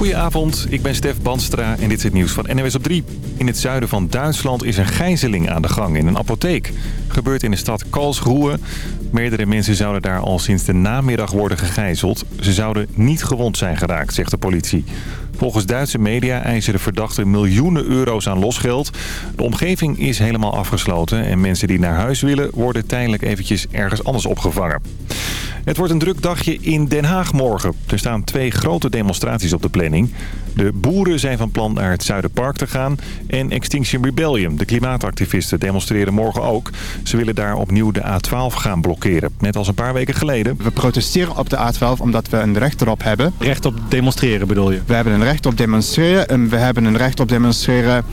Goedenavond, ik ben Stef Banstra en dit is het nieuws van NWS op 3. In het zuiden van Duitsland is een gijzeling aan de gang in een apotheek. Gebeurt in de stad Karlsruhe. Meerdere mensen zouden daar al sinds de namiddag worden gegijzeld. Ze zouden niet gewond zijn geraakt, zegt de politie. Volgens Duitse media eisen de verdachten miljoenen euro's aan losgeld. De omgeving is helemaal afgesloten en mensen die naar huis willen... worden tijdelijk eventjes ergens anders opgevangen. Het wordt een druk dagje in Den Haag morgen. Er staan twee grote demonstraties op de planning. De boeren zijn van plan naar het Zuiderpark te gaan. En Extinction Rebellion, de klimaatactivisten, demonstreren morgen ook. Ze willen daar opnieuw de A12 gaan blokkeren. Net als een paar weken geleden. We protesteren op de A12 omdat we een recht erop hebben. Recht op demonstreren bedoel je? We hebben een recht op demonstreren. En we hebben een recht op demonstreren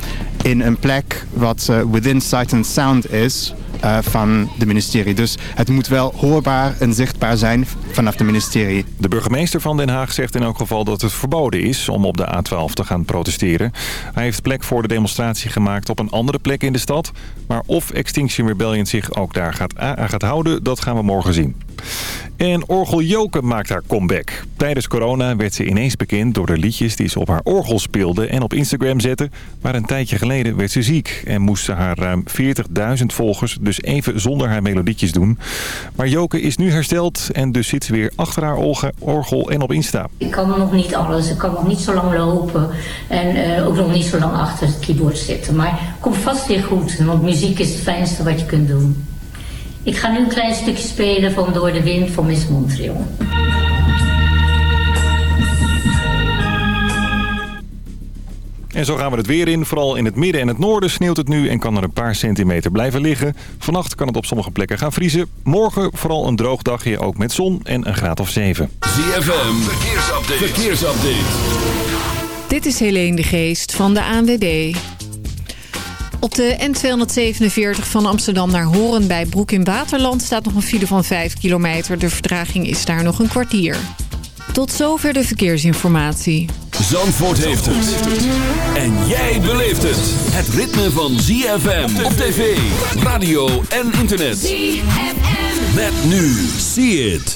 in een plek wat uh, within sight and sound is uh, van de ministerie. Dus het moet wel hoorbaar en zichtbaar zijn vanaf de ministerie. De burgemeester van Den Haag zegt in elk geval dat het verboden is om op de A12 te gaan protesteren. Hij heeft plek voor de demonstratie gemaakt op een andere plek in de stad. Maar of Extinction Rebellion zich ook daar gaat, gaat houden, dat gaan we morgen zien. En Orgel Joke maakt haar comeback. Tijdens corona werd ze ineens bekend door de liedjes die ze op haar orgel speelde en op Instagram zette. Maar een tijdje geleden werd ze ziek en moest ze haar ruim 40.000 volgers dus even zonder haar melodietjes doen. Maar Joke is nu hersteld en dus zit ze weer achter haar orgel en op Insta. Ik kan nog niet alles, ik kan nog niet zo lang lopen en uh, ook nog niet zo lang achter het keyboard zitten. Maar komt vast weer goed, want muziek is het fijnste wat je kunt doen. Ik ga nu een klein stukje spelen van Door de Wind van Miss Montreal. En zo gaan we het weer in. Vooral in het midden en het noorden sneeuwt het nu en kan er een paar centimeter blijven liggen. Vannacht kan het op sommige plekken gaan vriezen. Morgen vooral een droog dagje, ook met zon en een graad of 7. ZFM, verkeersupdate. verkeersupdate. Dit is Helene de Geest van de ANWB. Op de N247 van Amsterdam naar Horen bij Broek in Waterland... staat nog een file van 5 kilometer. De verdraging is daar nog een kwartier. Tot zover de verkeersinformatie. Zandvoort heeft het. En jij beleeft het. Het ritme van ZFM op tv, radio en internet. ZFM. Met nu. See it.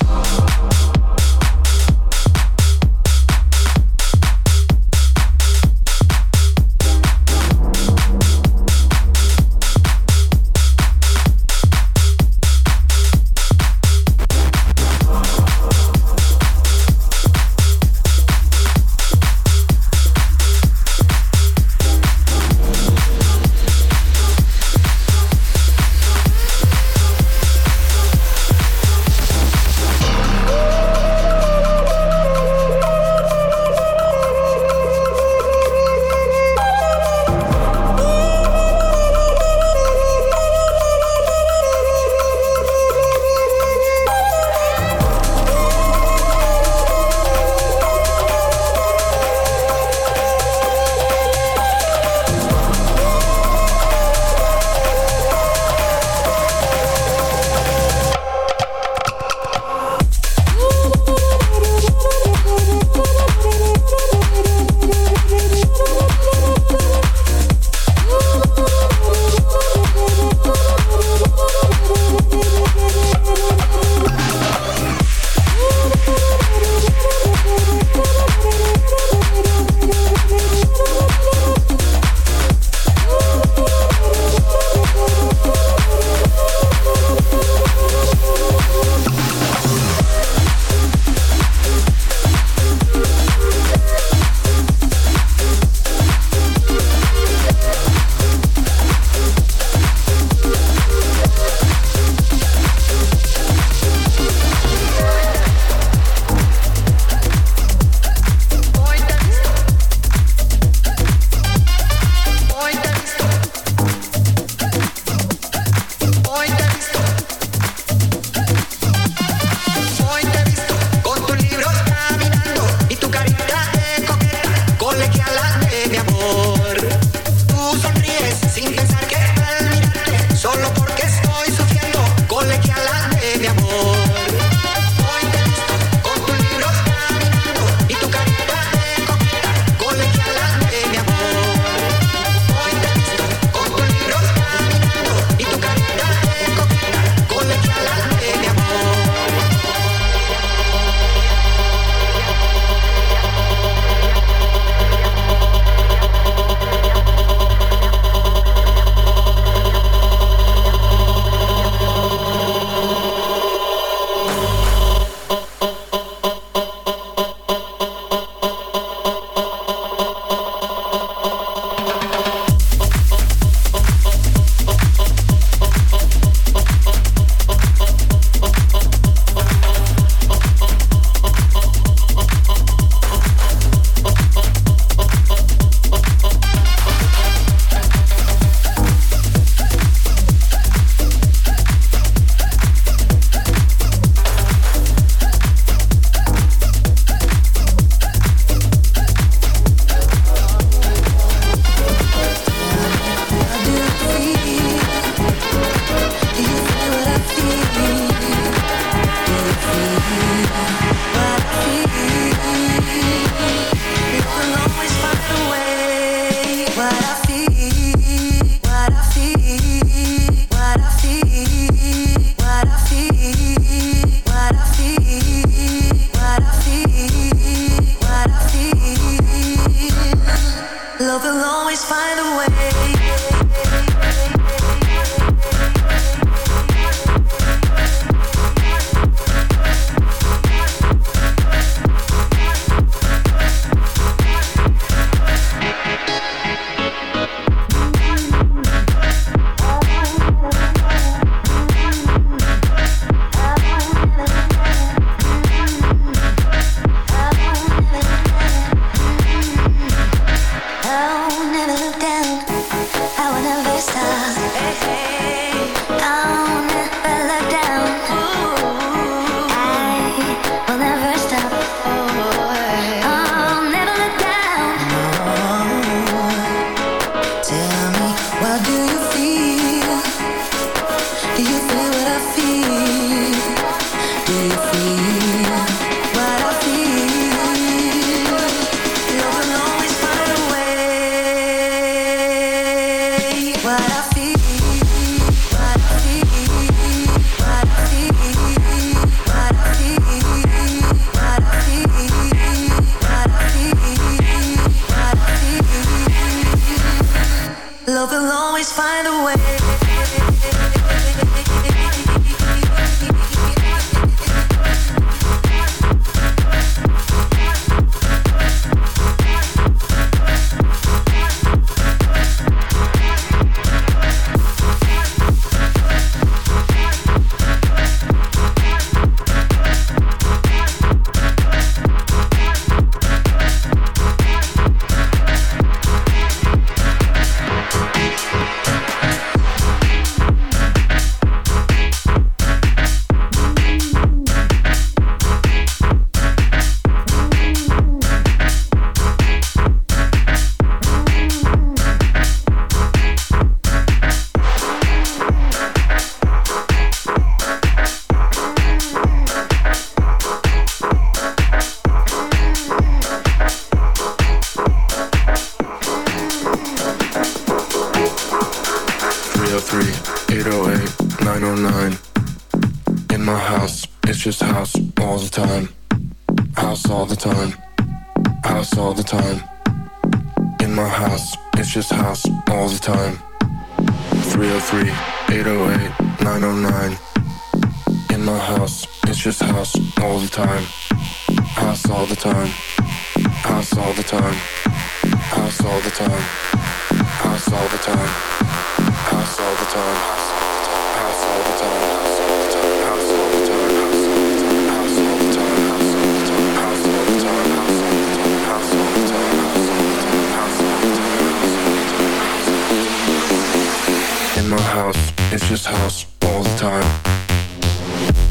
house all the time.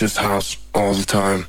just house all the time.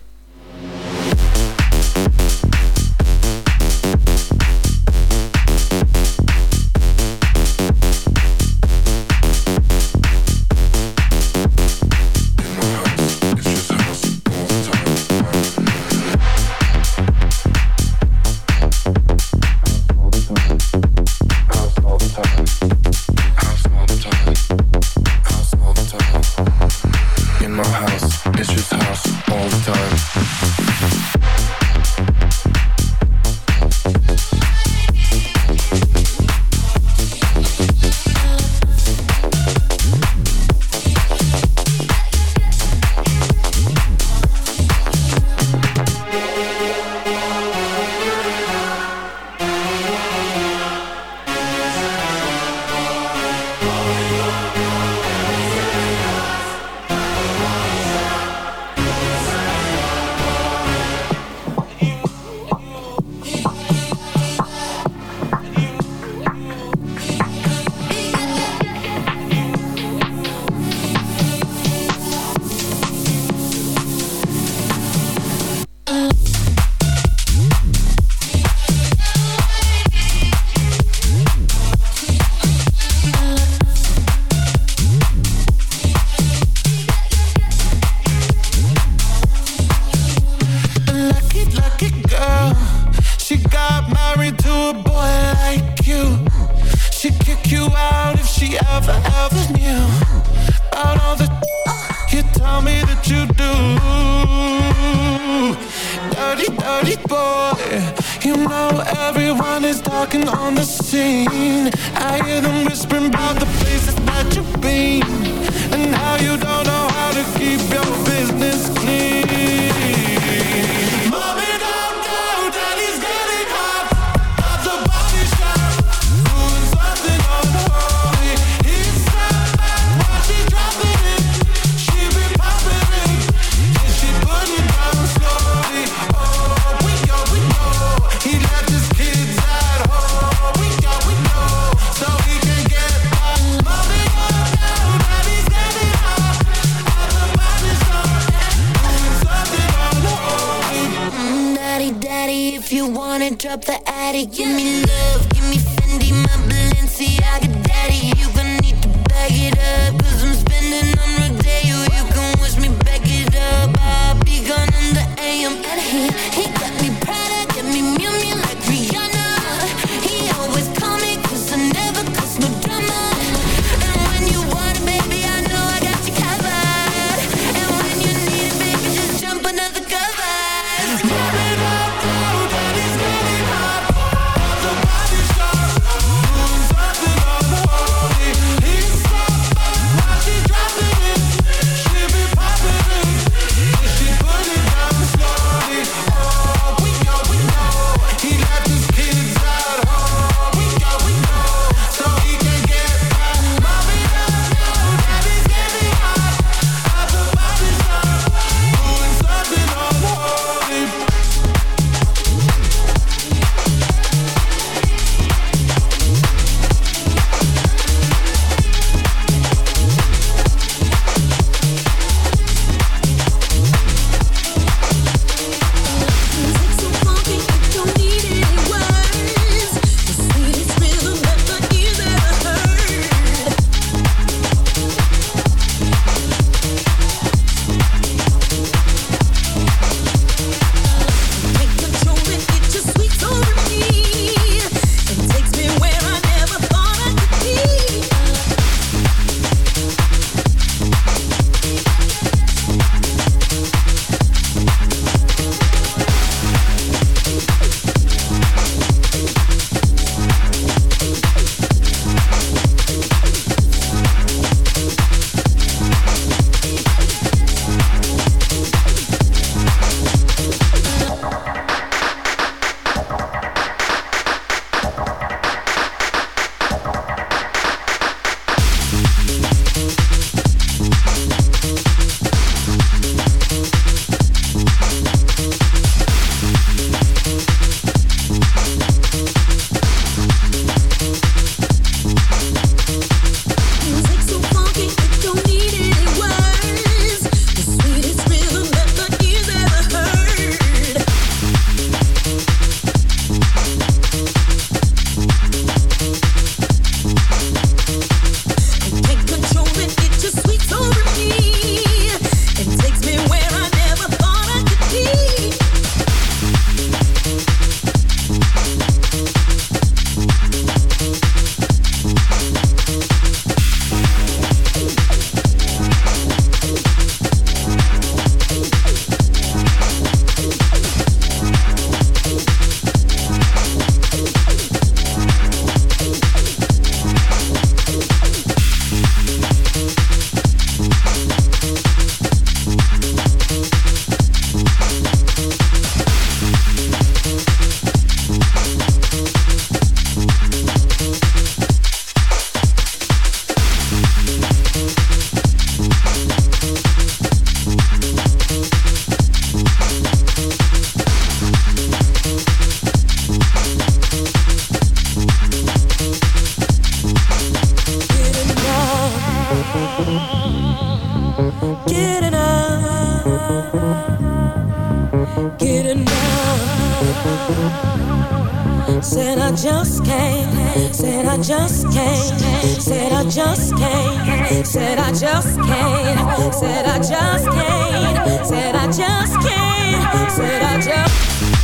drop the attic. Give me love, give me Fendi, my Balenciaga. Said I just can't, said I just can't, said I just can't, said I just can't, said I just can't, said I just can't, said I just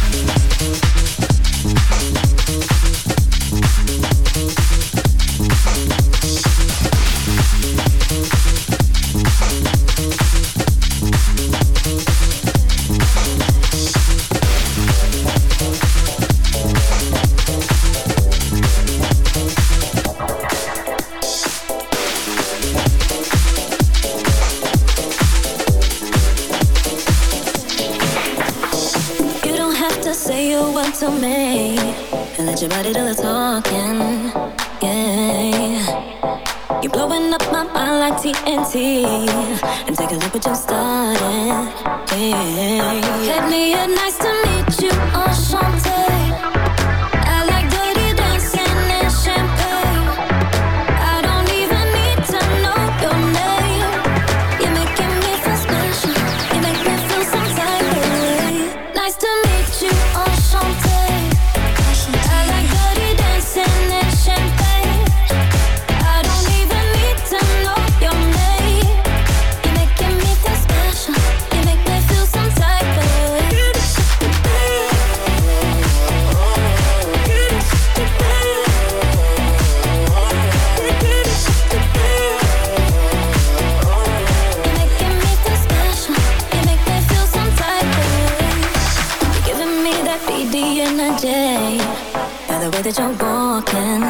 By the way that you're walking,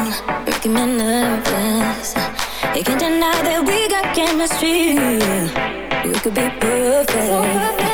making me nervous. You can't deny that we got chemistry. We could be perfect. Perfect.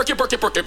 porque, porque, porque.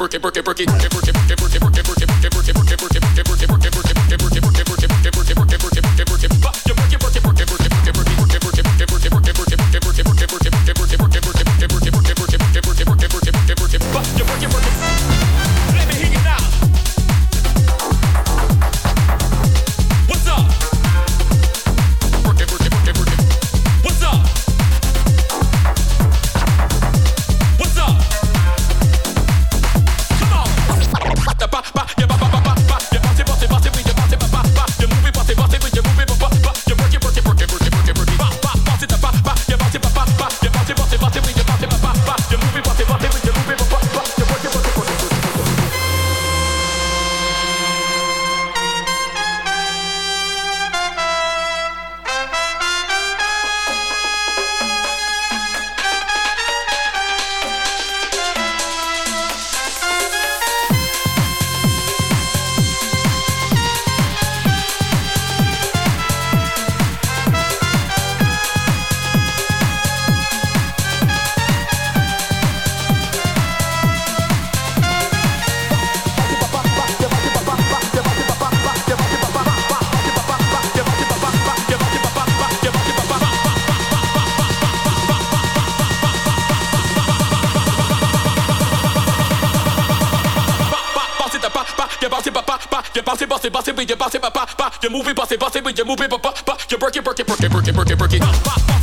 boss it, but you boss it, ba ba ba. You move it, boss it, boss it, but you move it, ba ba ba. You work it, work it, work it, work it, work it, work it, ba ba ba.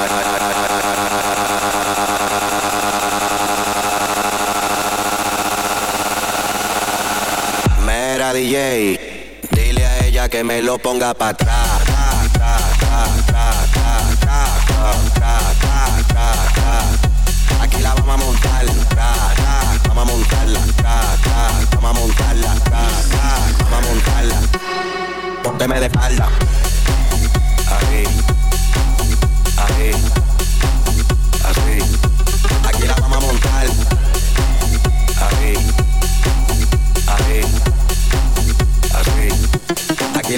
Dile a ella que me lo ponga para atrás. Aquí la vamos a montar, vamos a montarla, vamos a montarla, vamos a montarla. Pónteme de espalda.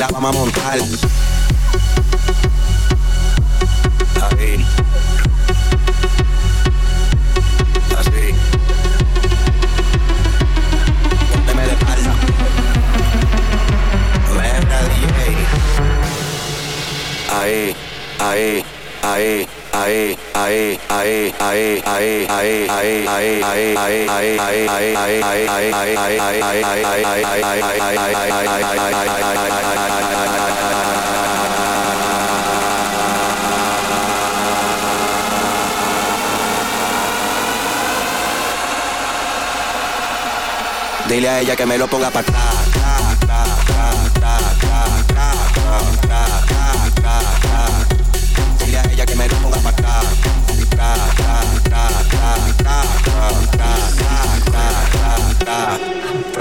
La vamos a montar. Ahí. Así. Pónteme de espalda. Mera DJ. Ahí, ahí, Dile a ella que me lo ponga para atrás.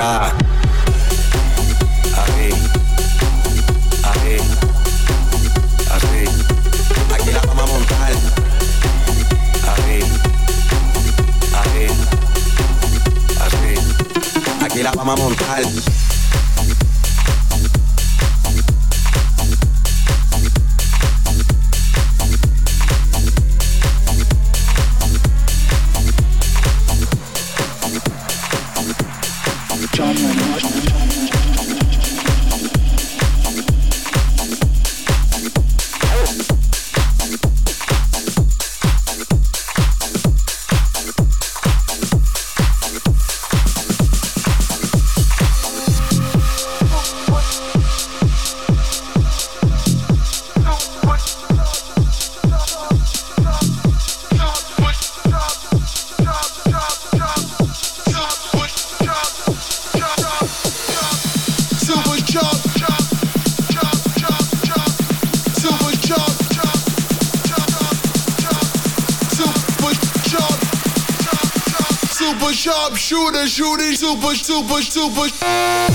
Ah. Arre. Arre. Arre. Aquí la vamos a montar. Arre. Arre. Arre. Aquí la vamos a montar. Shooter, shooting super, super, super.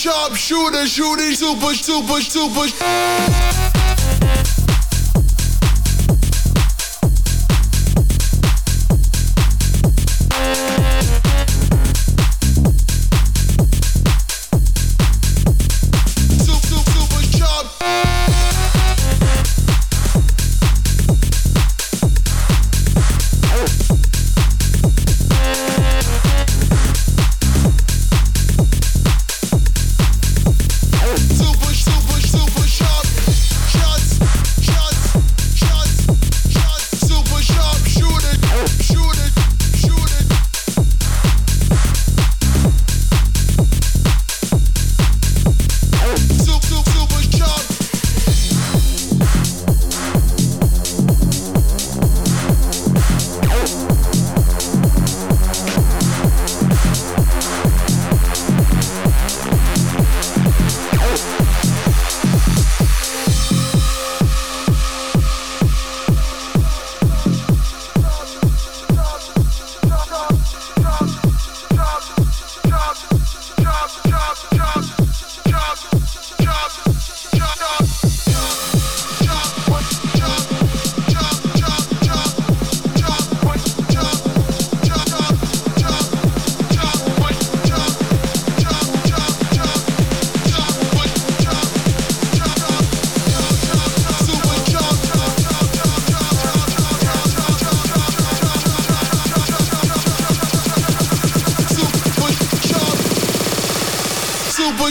Sharp. Shooter shooting super super Super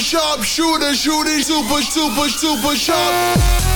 sharp shooter, shooting super, super, super sharp.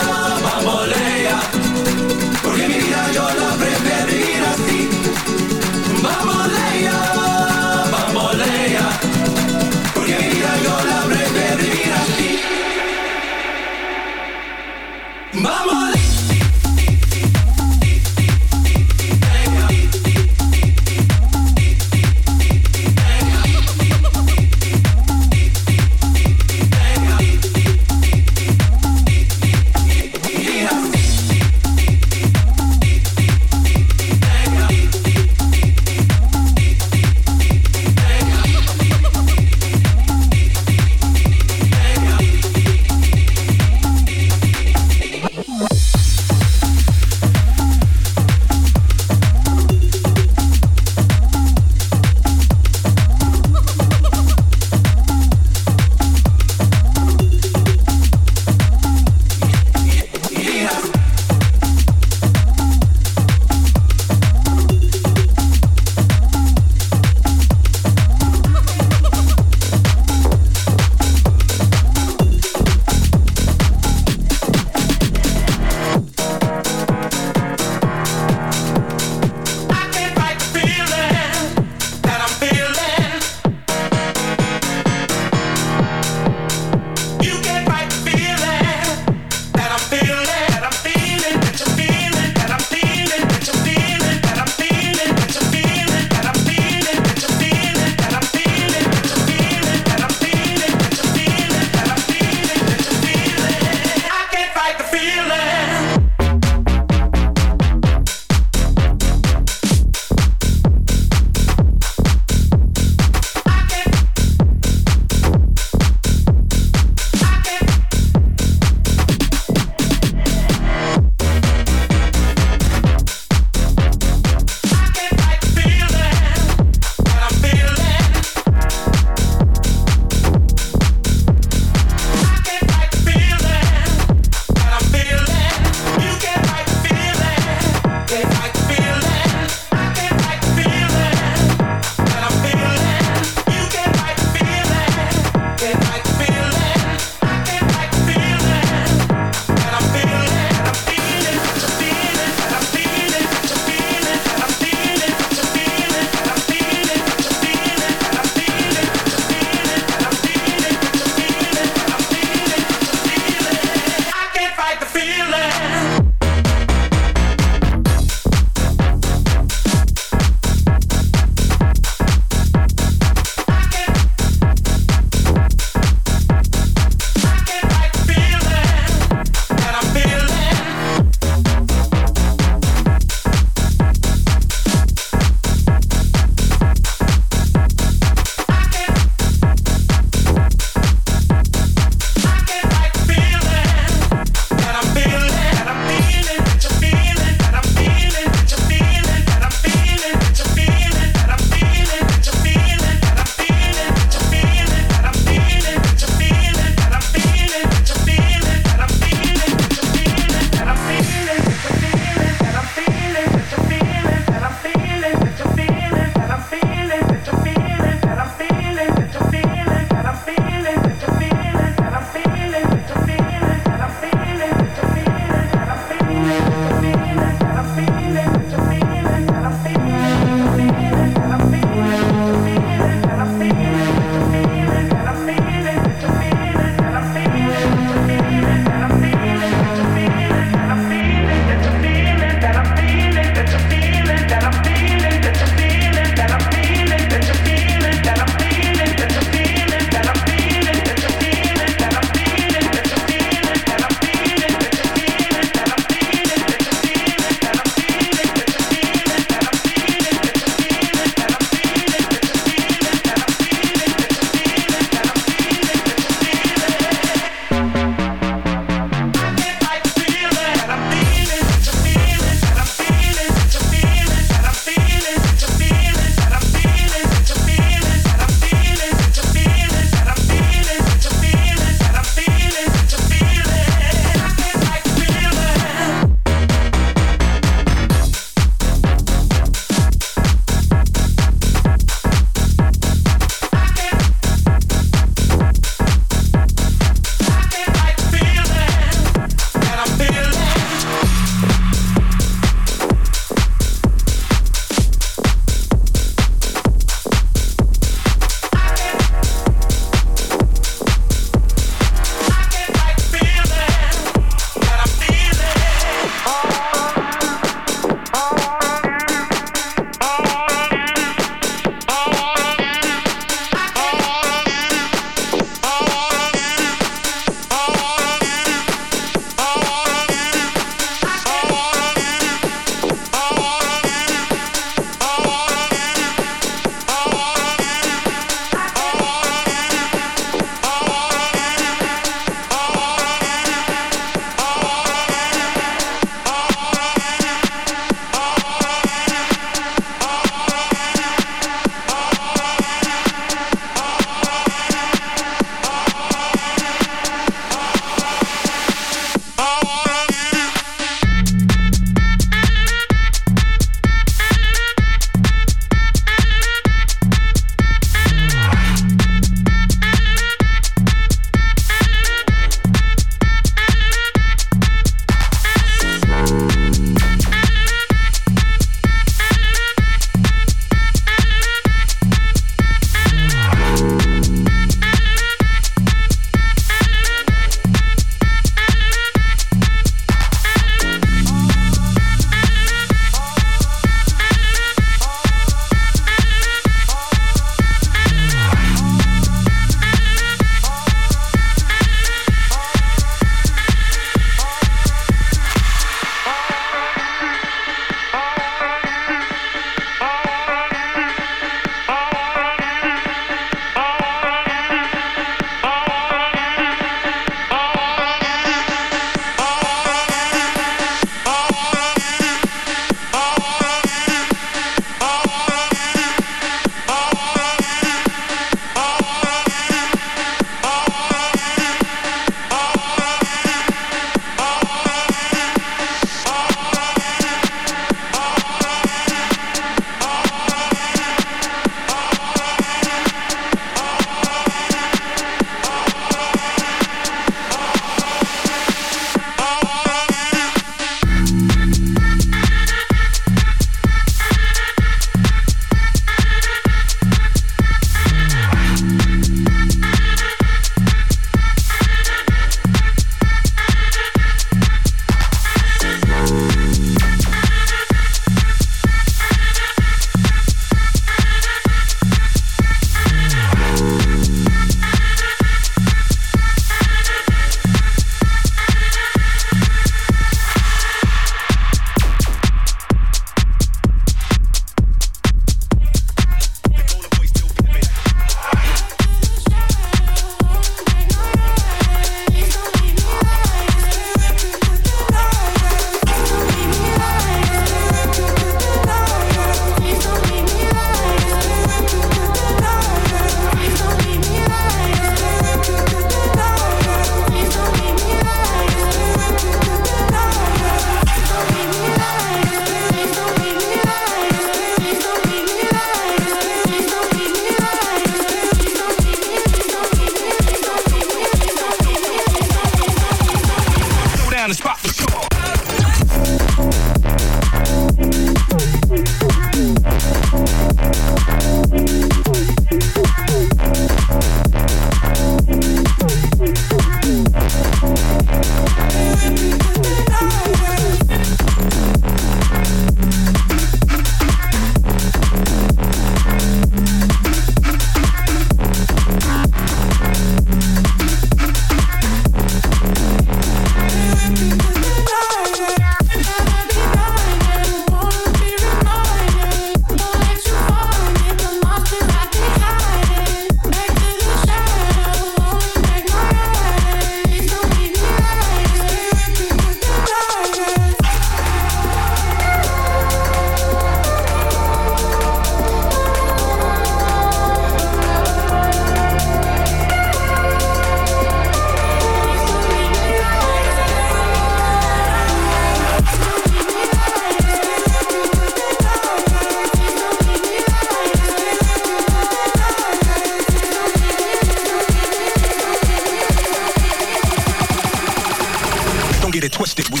Get it twisted. We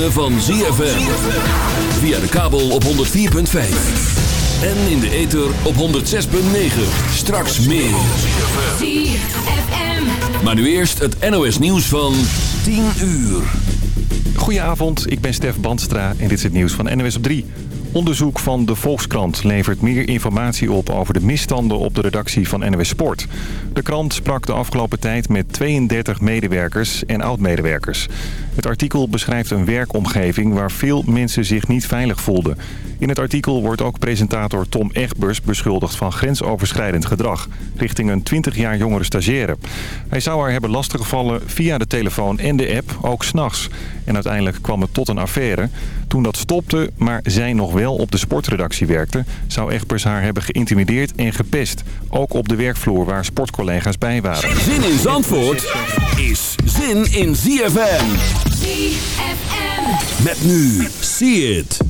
ritme van ZFM. Via de kabel op 104.5. En in de ether op 106.9. Straks meer. Maar nu eerst het NOS nieuws van 10 uur. Goedenavond, ik ben Stef Bandstra en dit is het nieuws van NWS op 3. Onderzoek van de Volkskrant levert meer informatie op over de misstanden op de redactie van NWS Sport. De krant sprak de afgelopen tijd met 32 medewerkers en oud-medewerkers. Het artikel beschrijft een werkomgeving waar veel mensen zich niet veilig voelden. In het artikel wordt ook presentator Tom Egbers beschuldigd van grensoverschrijdend gedrag... richting een 20 jaar jongere stagiaire. Hij zou haar hebben lastiggevallen via de telefoon en de app, ook s'nachts. En uiteindelijk kwam het tot een affaire. Toen dat stopte, maar zij nog wel op de sportredactie werkte... zou Egbers haar hebben geïntimideerd en gepest. Ook op de werkvloer waar sportcollega's bij waren. Zin in Zandvoort is zin in ZFM. ZFM. Met nu, see it.